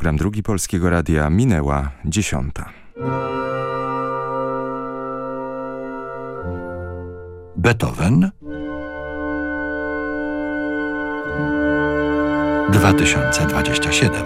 program Drugi Polskiego Radia minęła dziesiąta. Beethoven 2027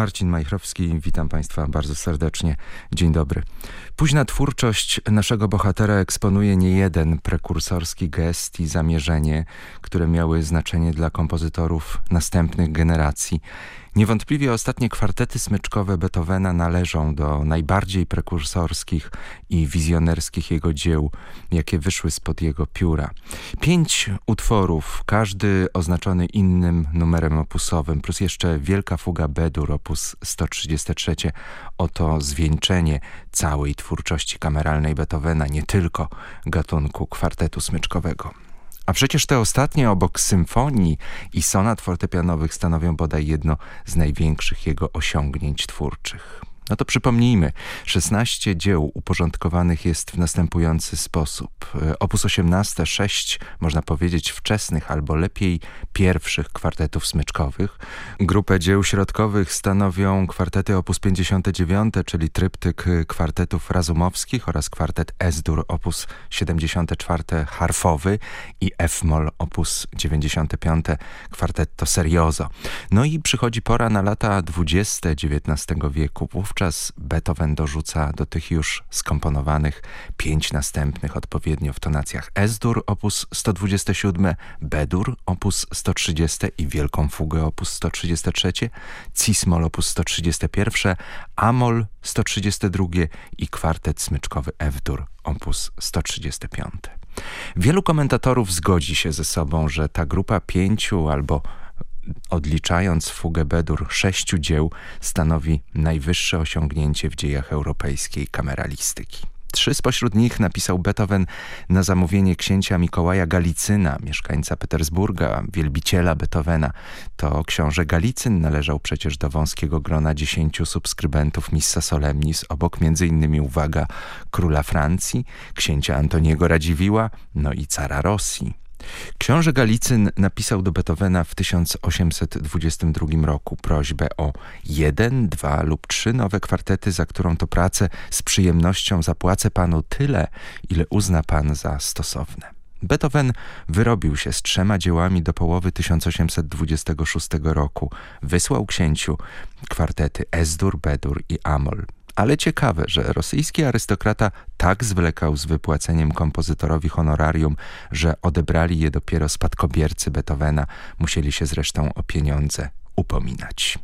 Marcin Majchrowski, witam Państwa bardzo serdecznie. Dzień dobry. Późna twórczość naszego bohatera eksponuje niejeden prekursorski gest i zamierzenie, które miały znaczenie dla kompozytorów następnych generacji. Niewątpliwie ostatnie kwartety smyczkowe Beethovena należą do najbardziej prekursorskich i wizjonerskich jego dzieł, jakie wyszły spod jego pióra. Pięć utworów, każdy oznaczony innym numerem opusowym, plus jeszcze Wielka Fuga Bedur, opus 133. Oto zwieńczenie całej twórczości kameralnej Beethovena, nie tylko gatunku kwartetu smyczkowego. A przecież te ostatnie obok symfonii i sonat fortepianowych stanowią bodaj jedno z największych jego osiągnięć twórczych. No to przypomnijmy, 16 dzieł uporządkowanych jest w następujący sposób. E, opus 18, 6, można powiedzieć, wczesnych albo lepiej pierwszych kwartetów smyczkowych. Grupę dzieł środkowych stanowią kwartety opus 59, czyli tryptyk kwartetów razumowskich oraz kwartet S-dur opus 74 harfowy i F-moll opus 95 kwartetto serioso. No i przychodzi pora na lata 20 XIX wieku. Wówczas Wówczas Beethoven dorzuca do tych już skomponowanych pięć następnych odpowiednio w tonacjach S-dur op. 127, B-dur op. 130 i Wielką Fugę op. 133, Cis-moll op. 131, A-moll 132 i kwartet smyczkowy F-dur op. 135. Wielu komentatorów zgodzi się ze sobą, że ta grupa pięciu albo odliczając fugę Bedur sześciu dzieł, stanowi najwyższe osiągnięcie w dziejach europejskiej kameralistyki. Trzy spośród nich napisał Beethoven na zamówienie księcia Mikołaja Galicyna, mieszkańca Petersburga, wielbiciela Beethovena. To książę Galicyn należał przecież do wąskiego grona dziesięciu subskrybentów Missa Solemnis, obok m.in. uwaga króla Francji, księcia Antoniego Radziwiła, no i cara Rosji. Książę Galicyn napisał do Beethovena w 1822 roku prośbę o jeden, dwa lub trzy nowe kwartety, za którą to pracę z przyjemnością zapłacę panu tyle, ile uzna pan za stosowne. Beethoven wyrobił się z trzema dziełami do połowy 1826 roku. Wysłał księciu kwartety Esdur, Bedur i Amol. Ale ciekawe, że rosyjski arystokrata tak zwlekał z wypłaceniem kompozytorowi honorarium, że odebrali je dopiero spadkobiercy Beethovena, musieli się zresztą o pieniądze upominać.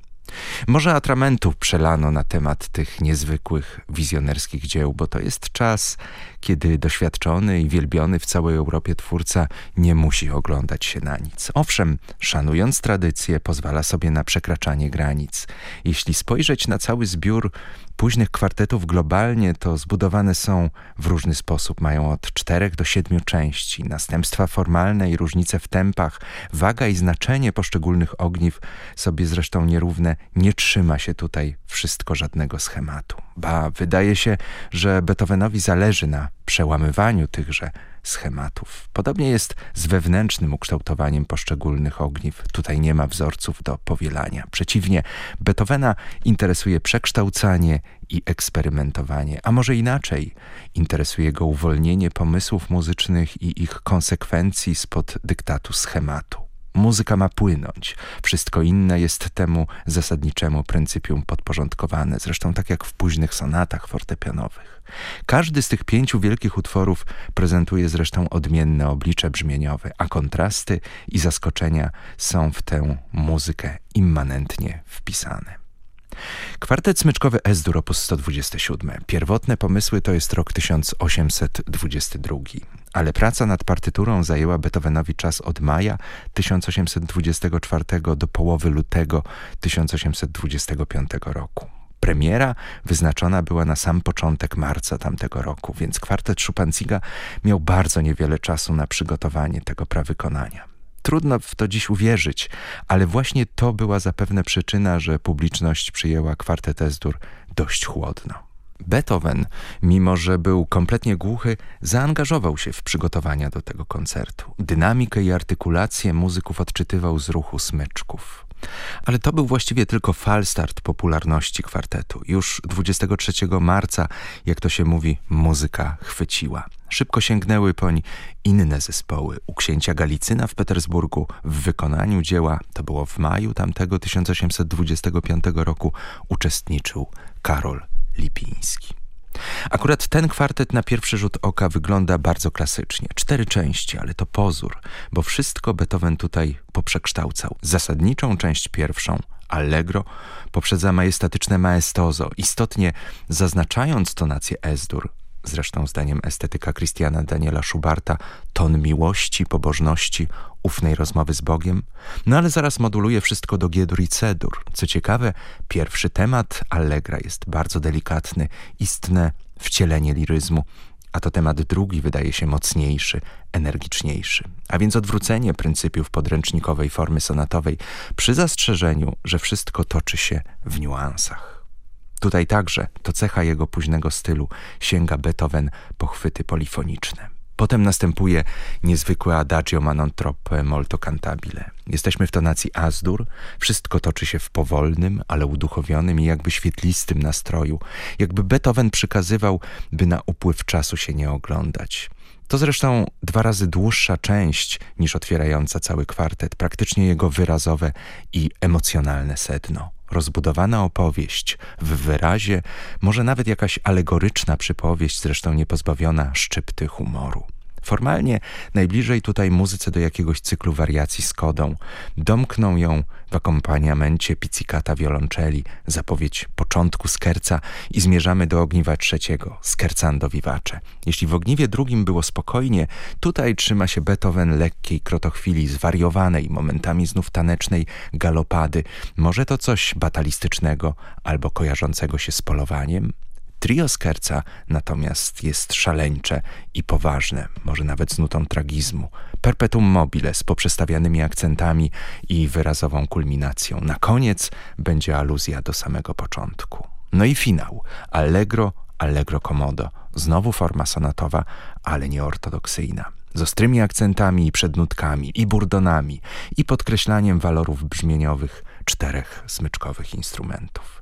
Może atramentów przelano na temat tych niezwykłych, wizjonerskich dzieł, bo to jest czas, kiedy doświadczony i wielbiony w całej Europie twórca nie musi oglądać się na nic. Owszem, szanując tradycję, pozwala sobie na przekraczanie granic. Jeśli spojrzeć na cały zbiór późnych kwartetów globalnie, to zbudowane są w różny sposób. Mają od czterech do siedmiu części. Następstwa formalne i różnice w tempach, waga i znaczenie poszczególnych ogniw sobie zresztą nierówne. Nie trzyma się tutaj wszystko żadnego schematu. Ba, wydaje się, że Beethovenowi zależy na przełamywaniu tychże schematów. Podobnie jest z wewnętrznym ukształtowaniem poszczególnych ogniw. Tutaj nie ma wzorców do powielania. Przeciwnie, Beethovena interesuje przekształcanie i eksperymentowanie, a może inaczej, interesuje go uwolnienie pomysłów muzycznych i ich konsekwencji spod dyktatu schematu. Muzyka ma płynąć. Wszystko inne jest temu zasadniczemu pryncypium podporządkowane, zresztą tak jak w późnych sonatach fortepianowych. Każdy z tych pięciu wielkich utworów prezentuje zresztą odmienne oblicze brzmieniowe, a kontrasty i zaskoczenia są w tę muzykę immanentnie wpisane. Kwartet smyczkowy S-dur op. 127. Pierwotne pomysły to jest rok 1822, ale praca nad partyturą zajęła Beethovenowi czas od maja 1824 do połowy lutego 1825 roku. Premiera wyznaczona była na sam początek marca tamtego roku, więc kwartet Schupanziga miał bardzo niewiele czasu na przygotowanie tego prawykonania. Trudno w to dziś uwierzyć, ale właśnie to była zapewne przyczyna, że publiczność przyjęła kwartet Esdur dość chłodno. Beethoven, mimo że był kompletnie głuchy, zaangażował się w przygotowania do tego koncertu. Dynamikę i artykulację muzyków odczytywał z ruchu smyczków. Ale to był właściwie tylko falstart popularności kwartetu. Już 23 marca, jak to się mówi, muzyka chwyciła. Szybko sięgnęły poń inne zespoły. U księcia Galicyna w Petersburgu w wykonaniu dzieła, to było w maju tamtego 1825 roku, uczestniczył Karol Lipiński. Akurat ten kwartet na pierwszy rzut oka wygląda bardzo klasycznie. Cztery części, ale to pozór, bo wszystko Beethoven tutaj poprzekształcał. Zasadniczą część pierwszą, allegro, poprzedza majestatyczne maestozo, istotnie zaznaczając tonację S-dur, zresztą zdaniem estetyka Christiana Daniela Schubarta, ton miłości, pobożności, ufnej rozmowy z Bogiem, no ale zaraz moduluje wszystko do G-dur i C-dur. Co ciekawe, pierwszy temat Allegra jest bardzo delikatny, istne wcielenie liryzmu, a to temat drugi wydaje się mocniejszy, energiczniejszy. A więc odwrócenie pryncypiów podręcznikowej formy sonatowej przy zastrzeżeniu, że wszystko toczy się w niuansach. Tutaj także, to cecha jego późnego stylu, sięga Beethoven po chwyty polifoniczne. Potem następuje niezwykłe adagio ma non troppo molto cantabile. Jesteśmy w tonacji azdur, wszystko toczy się w powolnym, ale uduchowionym i jakby świetlistym nastroju, jakby Beethoven przykazywał, by na upływ czasu się nie oglądać. To zresztą dwa razy dłuższa część niż otwierająca cały kwartet, praktycznie jego wyrazowe i emocjonalne sedno rozbudowana opowieść, w wyrazie, może nawet jakaś alegoryczna przypowieść, zresztą niepozbawiona szczypty humoru. Formalnie najbliżej tutaj muzyce do jakiegoś cyklu wariacji z kodą. Domkną ją w akompaniamencie pizzicata wiolonczeli, zapowiedź początku skerca i zmierzamy do ogniwa trzeciego, skerzando vivace. Jeśli w ogniwie drugim było spokojnie, tutaj trzyma się Beethoven lekkiej krotochwili, zwariowanej, momentami znów tanecznej galopady. Może to coś batalistycznego albo kojarzącego się z polowaniem? Trio Skerca natomiast jest szaleńcze i poważne, może nawet z nutą tragizmu. Perpetuum mobile z poprzestawianymi akcentami i wyrazową kulminacją. Na koniec będzie aluzja do samego początku. No i finał. Allegro, allegro comodo. Znowu forma sonatowa, ale nieortodoksyjna z ostrymi akcentami i przednutkami, i burdonami, i podkreślaniem walorów brzmieniowych czterech smyczkowych instrumentów.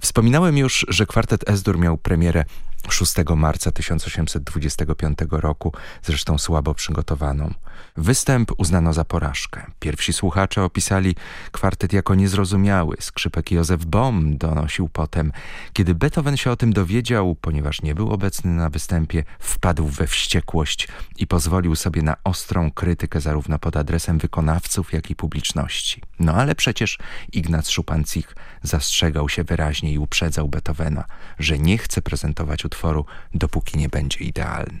Wspominałem już, że kwartet Esdur miał premierę 6 marca 1825 roku, zresztą słabo przygotowaną. Występ uznano za porażkę. Pierwsi słuchacze opisali kwartet jako niezrozumiały. Skrzypek Józef Bohm donosił potem, kiedy Beethoven się o tym dowiedział, ponieważ nie był obecny na występie, wpadł we wściekłość i pozwolił sobie na ostrą krytykę zarówno pod adresem wykonawców, jak i publiczności. No ale przecież Ignac Szupancich zastrzegał się wyraźnie i uprzedzał Beethovena, że nie chce prezentować utworu, dopóki nie będzie idealny.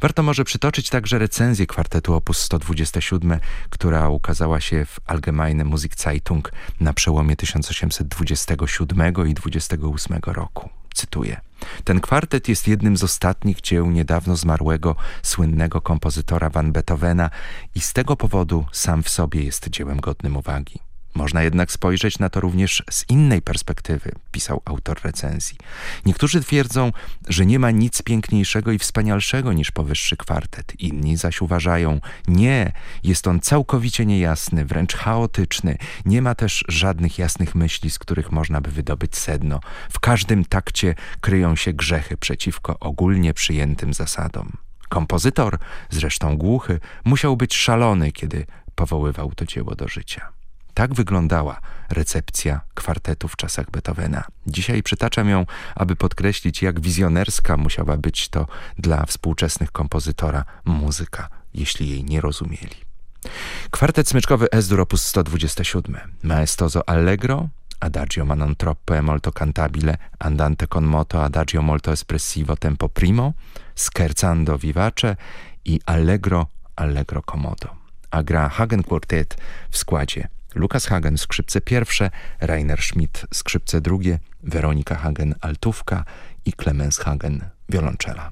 Warto może przytoczyć także recenzję kwartetu op. 127, która ukazała się w Allgemeine Musikzeitung na przełomie 1827 i 28 roku. Cytuję. Ten kwartet jest jednym z ostatnich dzieł niedawno zmarłego, słynnego kompozytora Van Beethovena i z tego powodu sam w sobie jest dziełem godnym uwagi. Można jednak spojrzeć na to również z innej perspektywy, pisał autor recenzji. Niektórzy twierdzą, że nie ma nic piękniejszego i wspanialszego niż powyższy kwartet. Inni zaś uważają, nie, jest on całkowicie niejasny, wręcz chaotyczny. Nie ma też żadnych jasnych myśli, z których można by wydobyć sedno. W każdym takcie kryją się grzechy przeciwko ogólnie przyjętym zasadom. Kompozytor, zresztą głuchy, musiał być szalony, kiedy powoływał to dzieło do życia. Tak wyglądała recepcja kwartetu w czasach Beethovena. Dzisiaj przytaczam ją, aby podkreślić, jak wizjonerska musiała być to dla współczesnych kompozytora muzyka, jeśli jej nie rozumieli. Kwartet smyczkowy S-dur op. 127. Maestoso Allegro, Adagio ma non troppo e molto cantabile, Andante con moto, Adagio molto espressivo tempo primo, Scherzando vivace i Allegro, Allegro comodo. A gra Hagen Quartet w składzie Lukas Hagen skrzypce pierwsze, Rainer Schmidt skrzypce drugie, Weronika Hagen altówka i Clemens Hagen wiolonczela.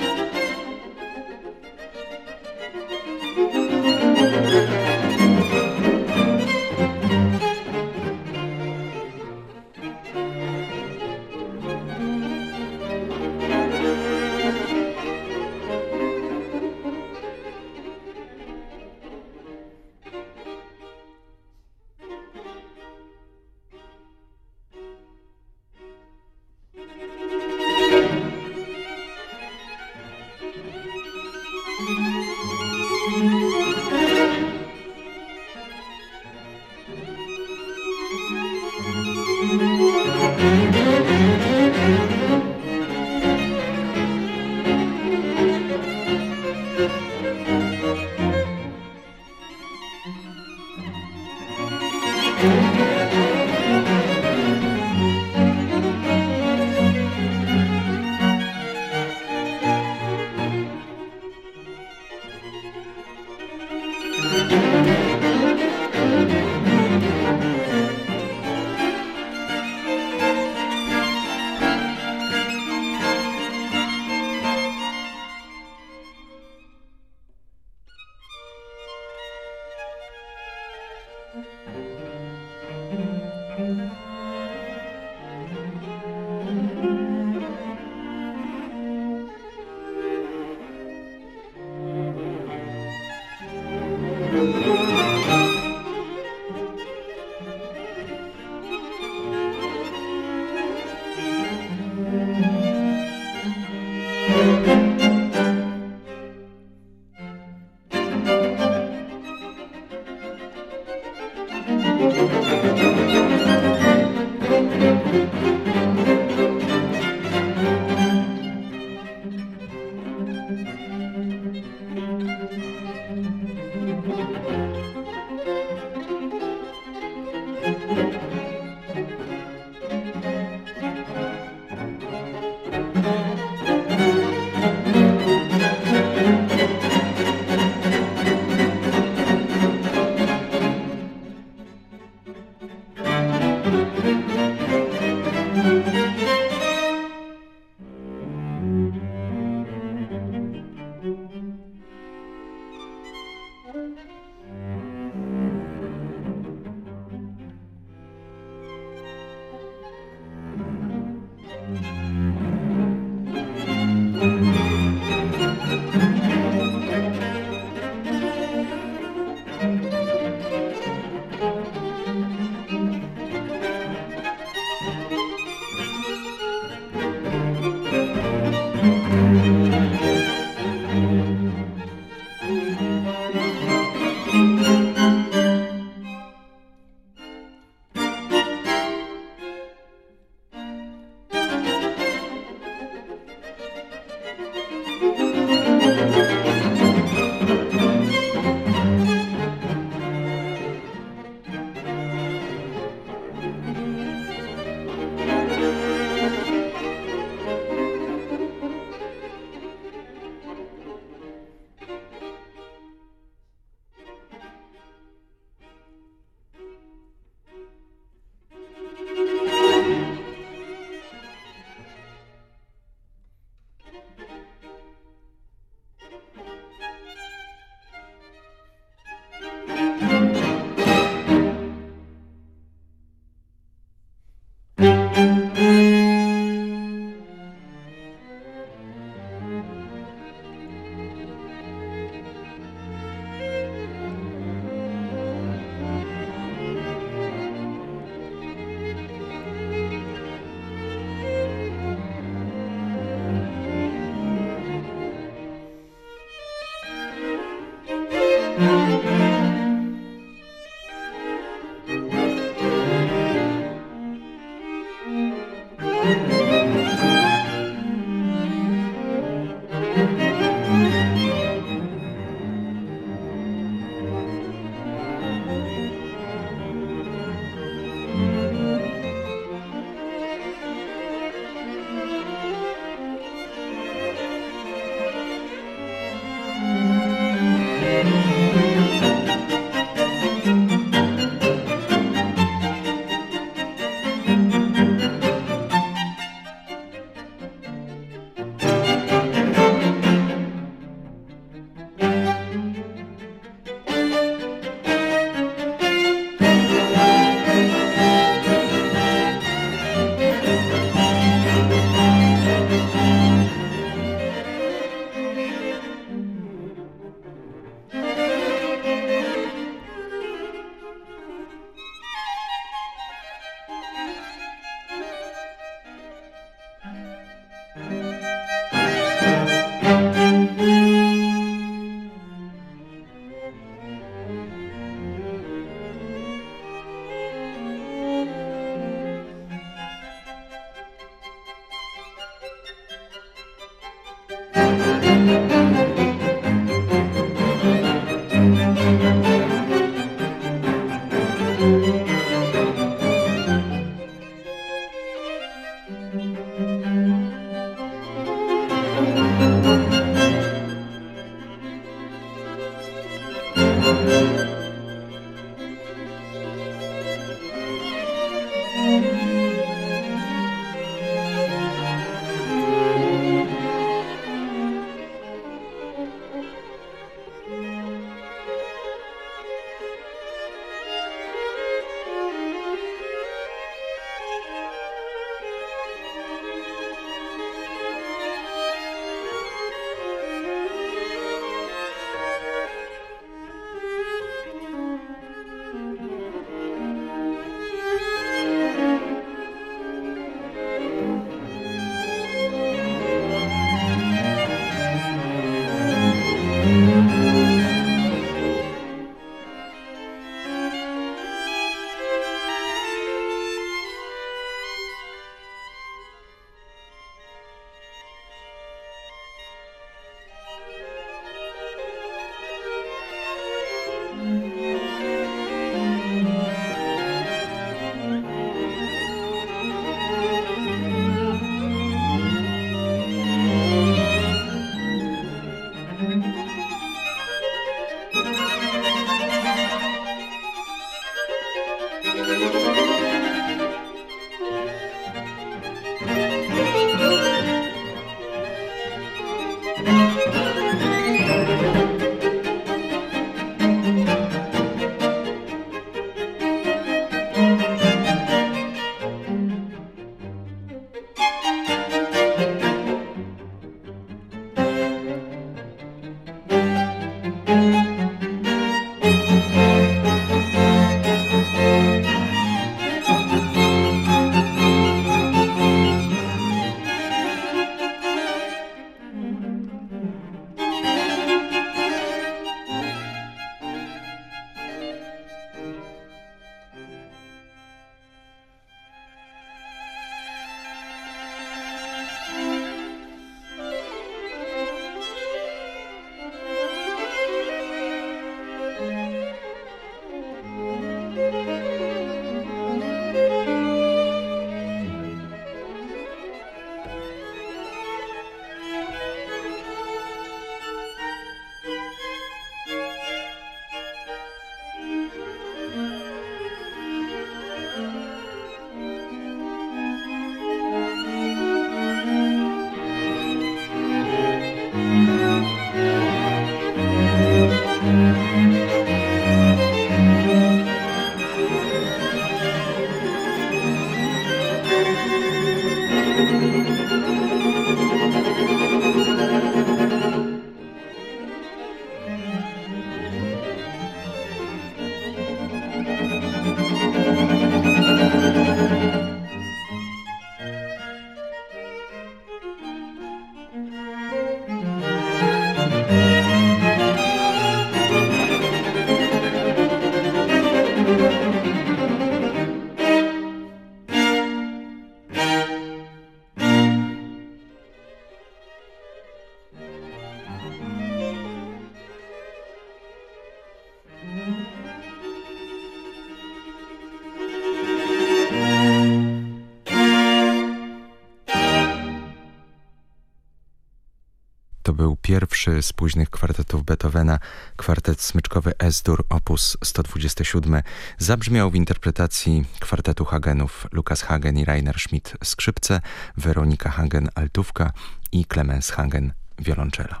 Pierwszy z późnych kwartetów Beethovena, kwartet smyczkowy S-dur op. 127. Zabrzmiał w interpretacji kwartetu Hagenów Lukas Hagen i Rainer Schmidt skrzypce, Weronika Hagen altówka i Clemens Hagen wiolonczela.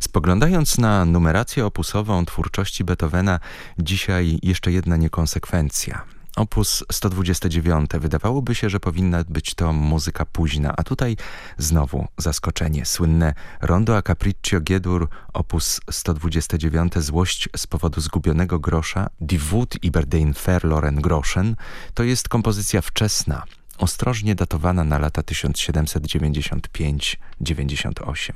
Spoglądając na numerację opusową twórczości Beethovena, dzisiaj jeszcze jedna niekonsekwencja – Opus 129. Wydawałoby się, że powinna być to muzyka późna, a tutaj znowu zaskoczenie. Słynne Rondo a Capriccio G-dur, opus 129, Złość z powodu zgubionego grosza, Die Wut über den verloren Groschen, to jest kompozycja wczesna, ostrożnie datowana na lata 1795-98.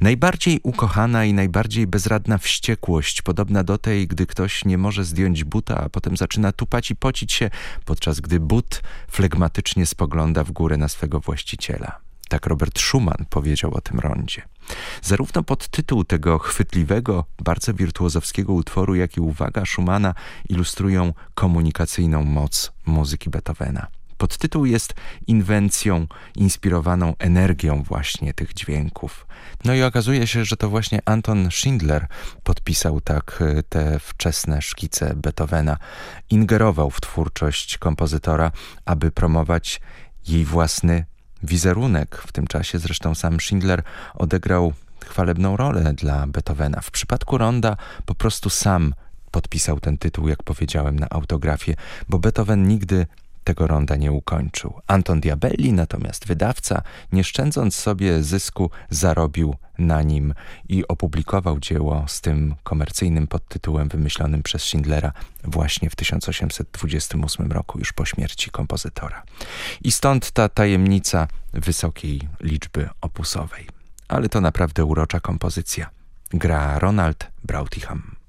Najbardziej ukochana i najbardziej bezradna wściekłość, podobna do tej, gdy ktoś nie może zdjąć buta, a potem zaczyna tupać i pocić się, podczas gdy but flegmatycznie spogląda w górę na swego właściciela. Tak Robert Schumann powiedział o tym rondzie. Zarówno podtytuł tego chwytliwego, bardzo wirtuozowskiego utworu, jak i uwaga Schumana ilustrują komunikacyjną moc muzyki Beethovena. Podtytuł jest inwencją inspirowaną energią właśnie tych dźwięków. No i okazuje się, że to właśnie Anton Schindler podpisał tak e, te wczesne szkice Beethovena. Ingerował w twórczość kompozytora, aby promować jej własny wizerunek. W tym czasie zresztą sam Schindler odegrał chwalebną rolę dla Beethovena. W przypadku Ronda po prostu sam podpisał ten tytuł, jak powiedziałem, na autografie, bo Beethoven nigdy tego ronda nie ukończył. Anton Diabelli natomiast wydawca, nie szczędząc sobie zysku, zarobił na nim i opublikował dzieło z tym komercyjnym podtytułem wymyślonym przez Schindlera właśnie w 1828 roku, już po śmierci kompozytora. I stąd ta tajemnica wysokiej liczby opusowej. Ale to naprawdę urocza kompozycja. Gra Ronald Brautigam.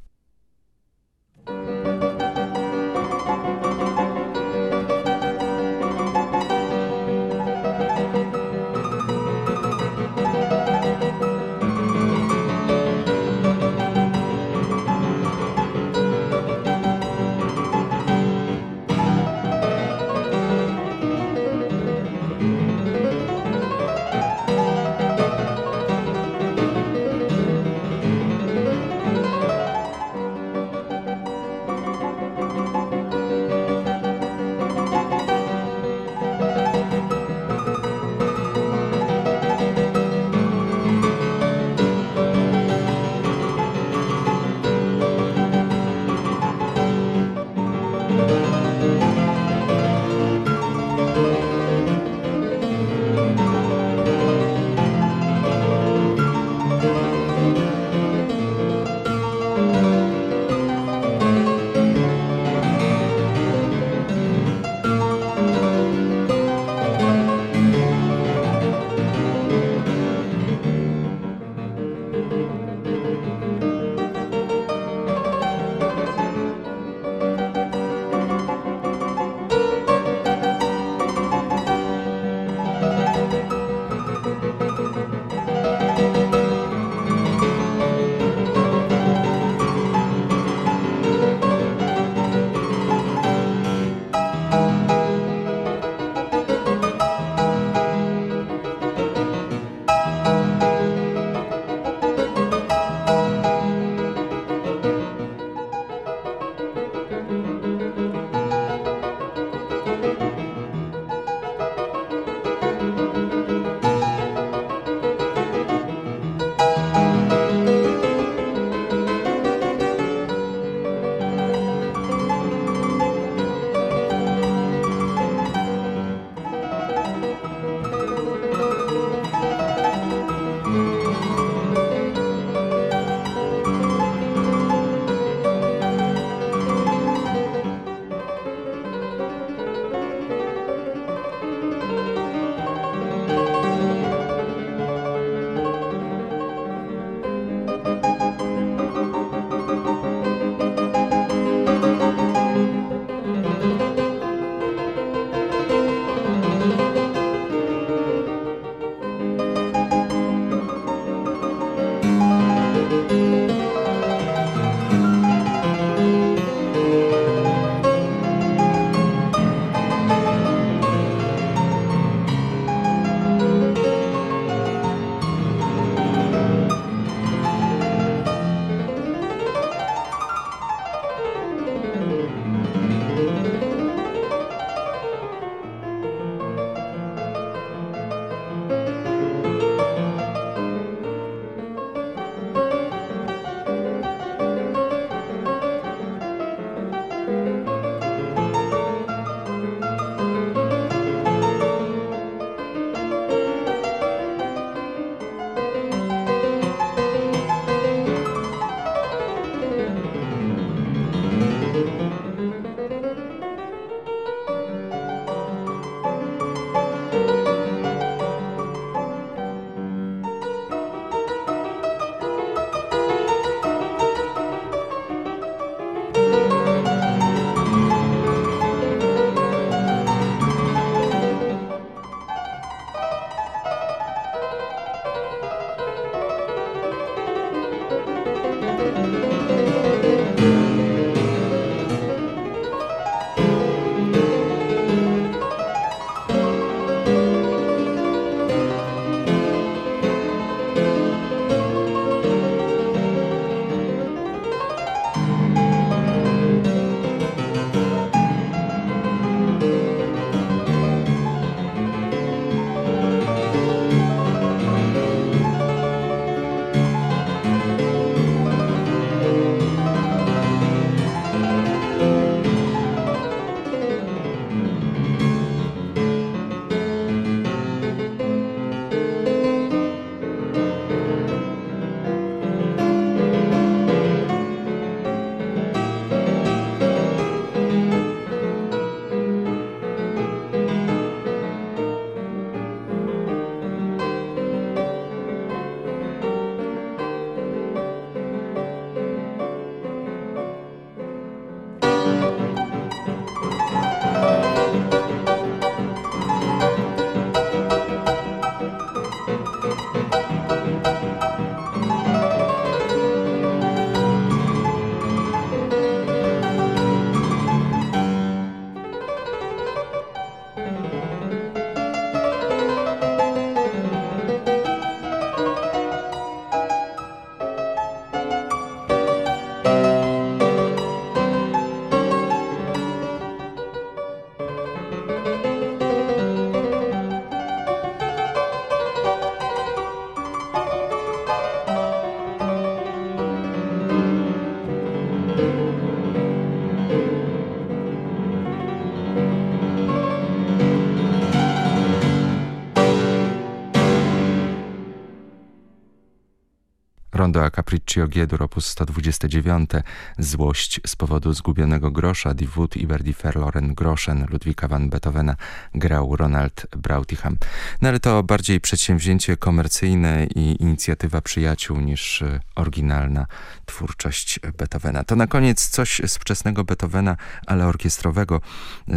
Rondo a Capriccio Giedur op. 129 Złość z powodu zgubionego grosza Die Wut über die verloren Groschen Ludwika van Beethovena grał Ronald Brauticham. No ale to bardziej przedsięwzięcie komercyjne i inicjatywa przyjaciół niż e, oryginalna twórczość Beethovena. To na koniec coś z wczesnego Beethovena, ale orkiestrowego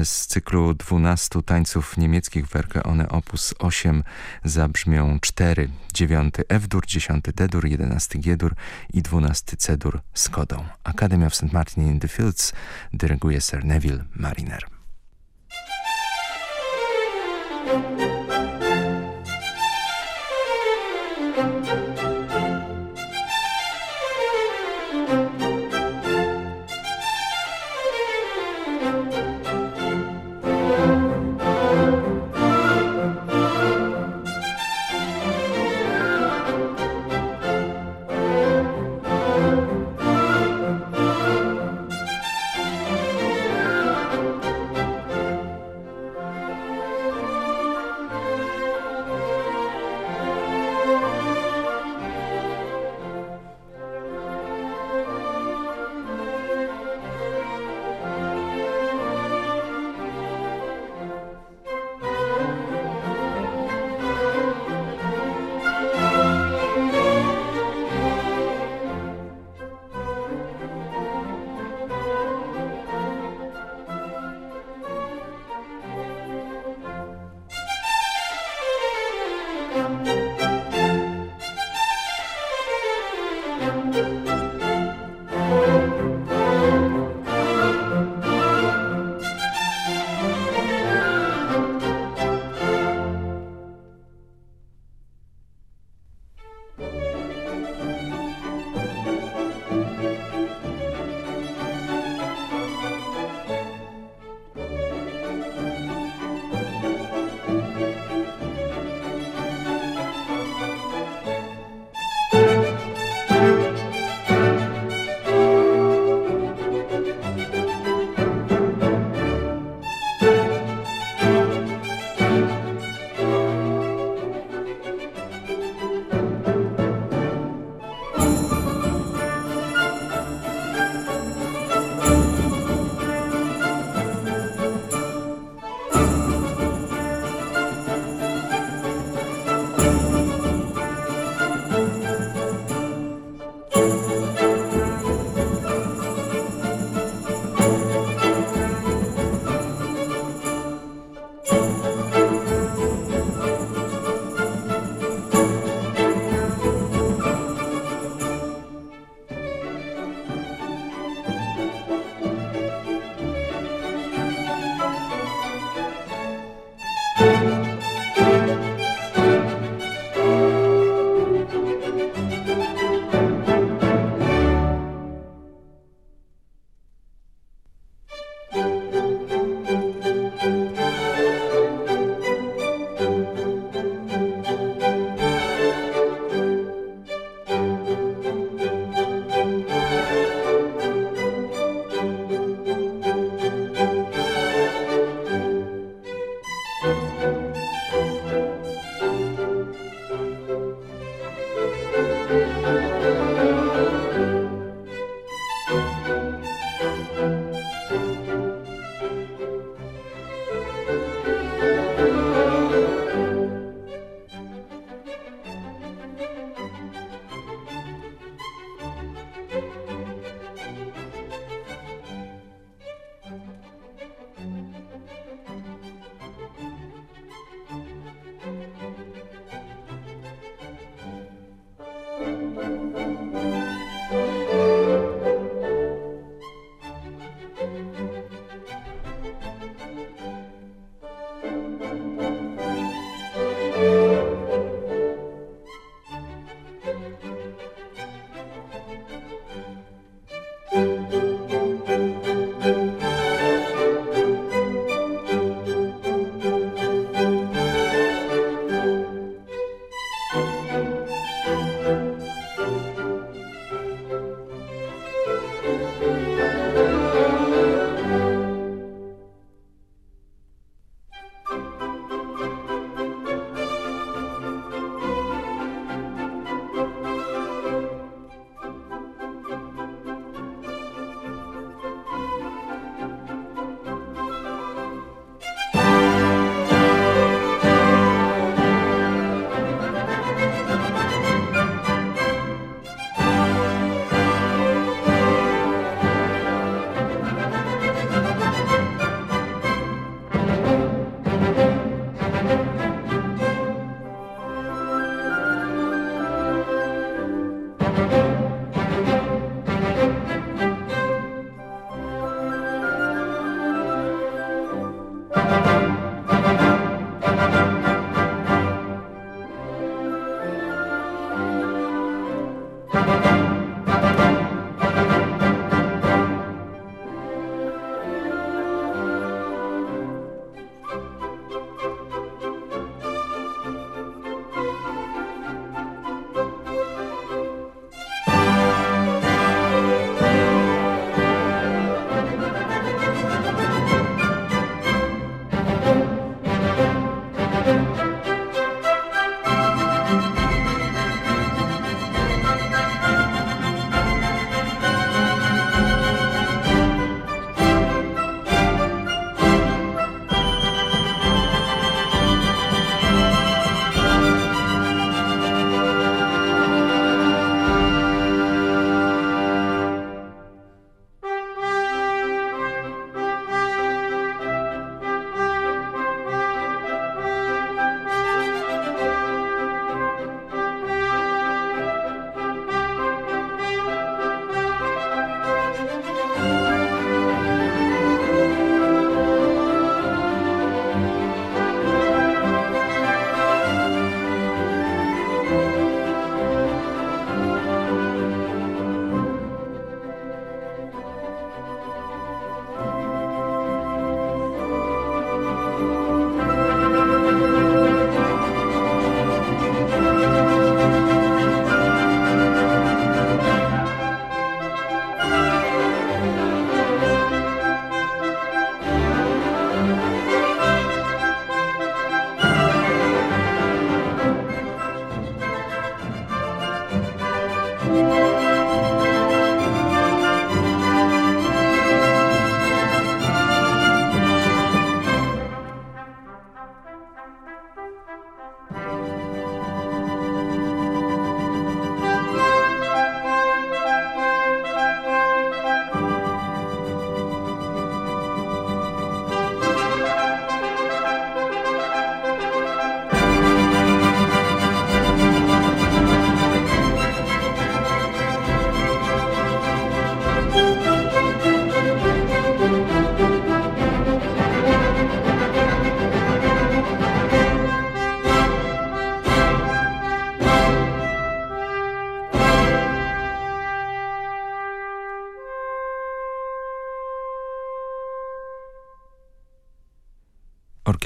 z cyklu 12 tańców niemieckich Werke one op. 8 zabrzmią 4, 9 F-dur, 10 D-dur, 11 G-dur i 12 C-dur z kodą. Academy of St. Martin in the Fields dyryguje Sir Neville Mariner.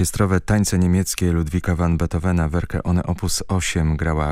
Orkiestrowe tańce niemieckie Ludwika van Beethovena, werkę One Opus 8 grała